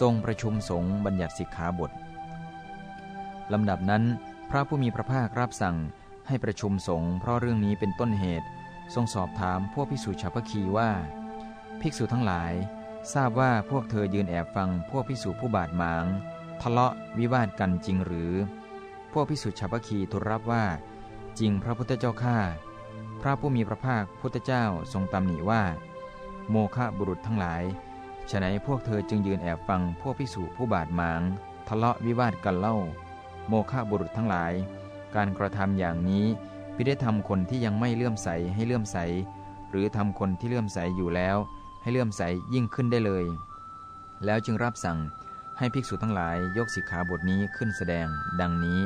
ทรงประชุมสงฆ์บัญญัติสิกขาบทลำดับนั้น พระผู้มีพระภาครับสั่งให้ประชุมสงฆ์เพราะเรื่องนี้เป็นต้นเหตุ ทรงสอบถามพวกภิกษุชาวพคีว่า ภิกษุทั้งหลาย ทราบว่าพวกเธอยืนแอบฟังพวกภิกษุผู้บาดหมาง ทะเลาะวิวาทกันจริงหรือ พวกภิกษุชาวพคีทูลรับว่า จริงพระพุทธเจ้าข้าพระผู้มีพระภาคพุทธเจ้าทรงตำหนิว่า โมฆะบุรุษทั้งหลาย ฉะนั้นพวกเธอจึงยืนแอบฟังพวกภิกษุผู้บาดหมาง ทะเลาะวิวาทกันเล่า โมฆะบุรุษทั้งหลาย การกระทำอย่างนี้พิได้ทำคนที่ยังไม่เลื่อมใสให้เลื่อมใส หรือทำคนที่เลื่อมใสอยู่แล้ว ให้เลื่อมใสยิ่งขึ้นได้เลย แล้วจึงรับสั่งให้ภิกษุทั้งหลายยกสิกขาบทนี้ขึ้นแสดง ดังนี้